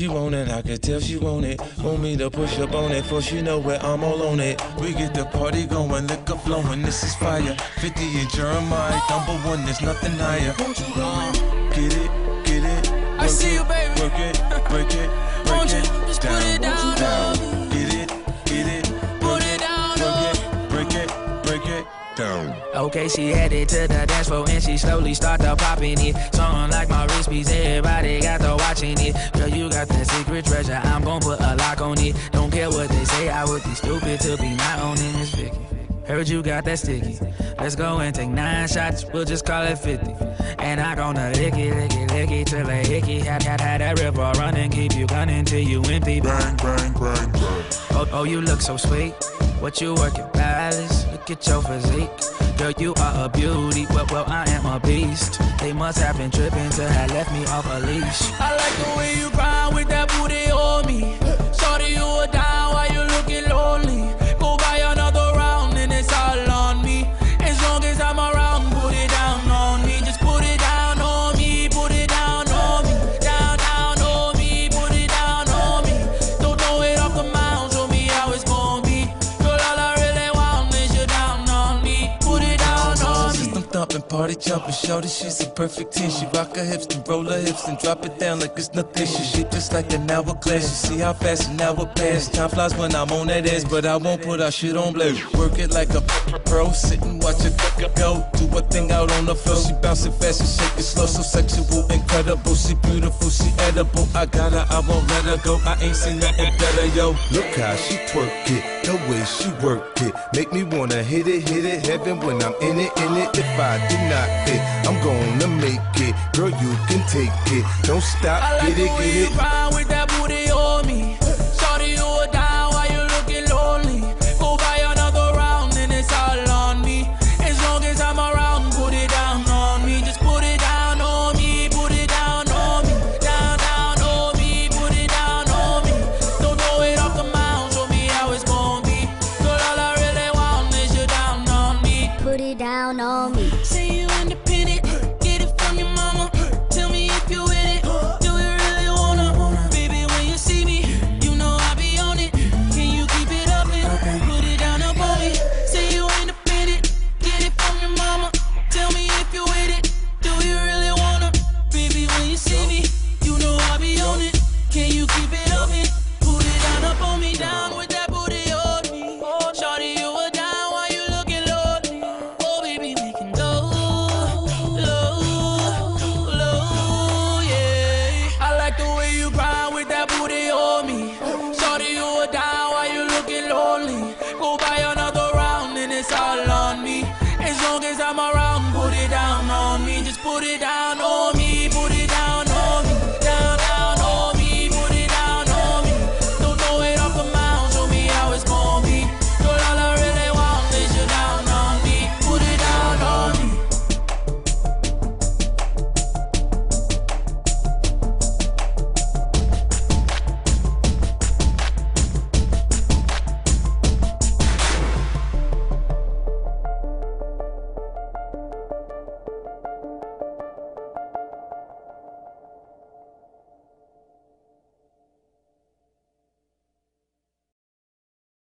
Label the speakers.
Speaker 1: She want it, I can tell she want it. Want me to push up on it, for she know where I'm all on it. We get the party going, liquor flowing, this is fire. 50 and Jeremih, number one, there's nothing higher. Get it, get it.
Speaker 2: I see you, baby.
Speaker 1: Work it, break it, break it.
Speaker 2: just put it down,
Speaker 1: down.
Speaker 2: down.
Speaker 1: Get it, get it.
Speaker 2: Put it down,
Speaker 1: Work it, break it, break it. Down.
Speaker 3: Okay, she headed to the dance floor and she slowly started popping it. Song like my wrist piece, Heard you got that sticky. Let's go and take nine shots, we'll just call it 50. And I gonna lick it, lick it, lick it till I hickey. Had, had, had that river running, keep you gunning till you empty.
Speaker 4: Bang, bang, bang, bang.
Speaker 3: Oh, oh, you look so sweet. What you working, palace? Look at your physique. Girl, you are a beauty. Well, well, I am a beast. They must have been tripping to have left me off a leash.
Speaker 2: I like the way you
Speaker 1: System party jumping, shorty, she's a perfect 10. She rock her hips and roll her hips and drop it down like it's nothing. She shit just like an hourglass. You see how fast an hour pass. Time flies when I'm on that ass, but I won't put our shit on blast. Work it like a pro, sit and watch it go. Do a thing out on the floor. She bouncing fast and shake it slow, so sexual, incredible. She beautiful, she edible. I got her, I won't let her go. I ain't seen nothing better, yo.
Speaker 4: Look how she twerk it, the way she work it. Make me wanna hit it, hit it, heaven when I'm in it, in it. If I do not hit, I'm gonna make it. Girl, you can take it. Don't stop,
Speaker 2: I like
Speaker 4: get it, get it.
Speaker 2: grind with that booty Down on me. Go buy